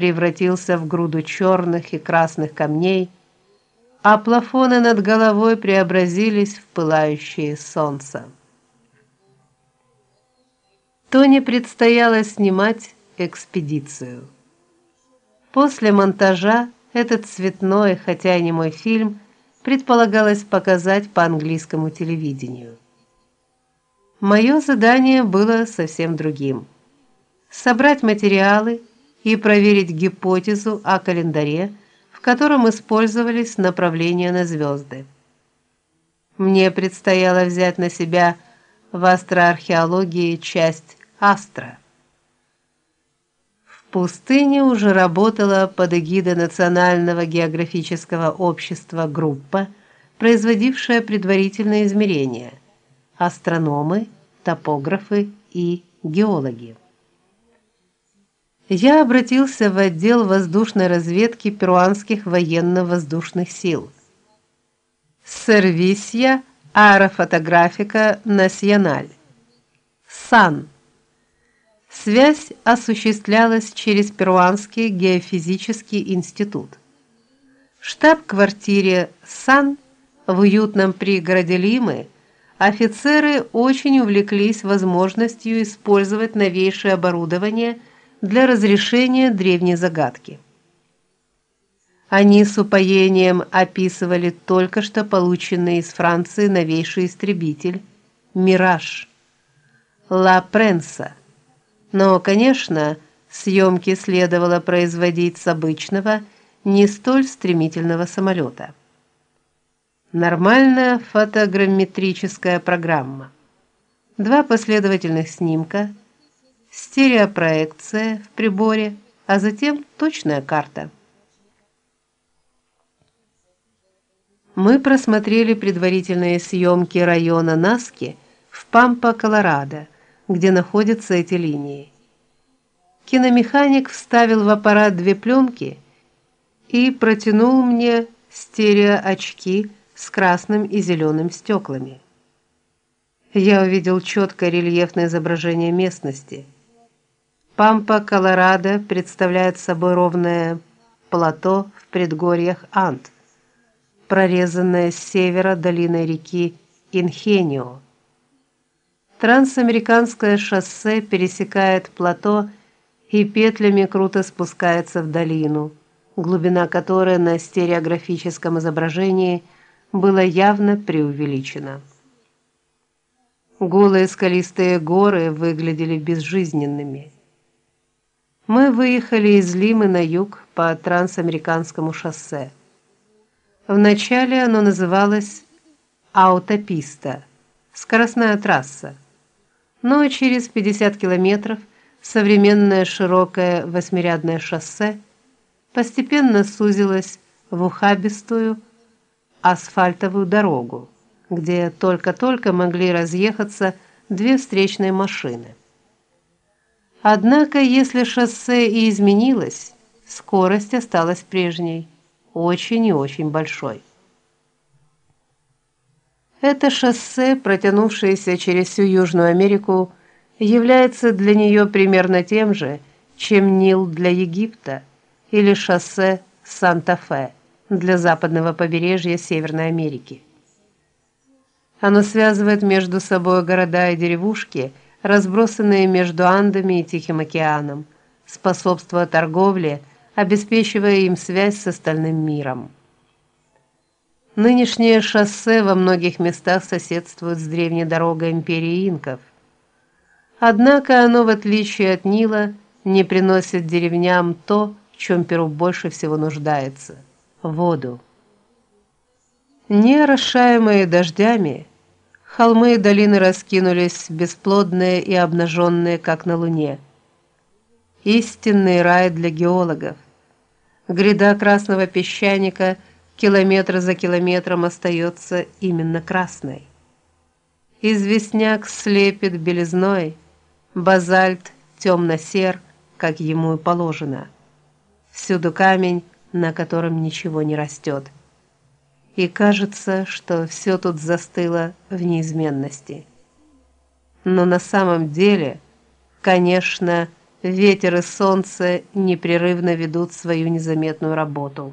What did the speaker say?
превратился в груду черных и красных камней, а плафоны над головой преобразились в пылающее солнце. Тони предстояло снимать экспедицию. После монтажа этот цветной, хотя и не мой фильм, предполагалось показать по английскому телевидению. Мое задание было совсем другим. Собрать материалы и проверить гипотезу о календаре, в котором использовались направления на звезды. Мне предстояло взять на себя в астроархеологии часть Астра. В пустыне уже работала под эгидой Национального географического общества группа, производившая предварительные измерения: астрономы, топографы и геологи. Я обратился в отдел воздушной разведки перуанских военно-воздушных сил. Сервисия аэрофотографика националь. САН Связь осуществлялась через Перуанский геофизический институт. Штаб-квартире САН в уютном пригороде Лимы офицеры очень увлеклись возможностью использовать новейшее оборудование для разрешения древней загадки. Они с упоением описывали только что полученный из Франции новейший истребитель Мираж Ла Пренса но, конечно, съемки следовало производить с обычного, не столь стремительного самолета. Нормальная фотограмметрическая программа. Два последовательных снимка, стереопроекция в приборе, а затем точная карта. Мы просмотрели предварительные съемки района Наски в Пампа-Колорадо где находятся эти линии. Киномеханик вставил в аппарат две пленки и протянул мне стереоочки с красным и зеленым стеклами. Я увидел четкое рельефное изображение местности. Пампа Колорадо представляет собой ровное плато в предгорьях Анд, прорезанное с севера долиной реки Инхенио. Трансамериканское шоссе пересекает плато и петлями круто спускается в долину, глубина которой на стереографическом изображении была явно преувеличена. Голые скалистые горы выглядели безжизненными. Мы выехали из Лимы на юг по трансамериканскому шоссе. Вначале оно называлось Аутописта, скоростная трасса но через 50 километров современное широкое восьмирядное шоссе постепенно сузилось в ухабистую асфальтовую дорогу, где только-только могли разъехаться две встречные машины. Однако, если шоссе и изменилось, скорость осталась прежней, очень и очень большой. Это шоссе, протянувшееся через всю Южную Америку, является для нее примерно тем же, чем Нил для Египта или шоссе Санта-Фе для западного побережья Северной Америки. Оно связывает между собой города и деревушки, разбросанные между Андами и Тихим океаном, способствуя торговле, обеспечивая им связь с остальным миром. Нынешнее шоссе во многих местах соседствует с древней дорогой империи инков. Однако оно, в отличие от Нила, не приносит деревням то, в чем Перу больше всего нуждается воду. Не орошаемые дождями, холмы и долины раскинулись бесплодные и обнаженные, как на луне. Истинный рай для геологов. Гряда красного песчаника – километр за километром остается именно красной. Известняк слепит белизной, базальт темно-сер, как ему и положено. Всюду камень, на котором ничего не растет. И кажется, что все тут застыло в неизменности. Но на самом деле, конечно, Ветер и солнце непрерывно ведут свою незаметную работу.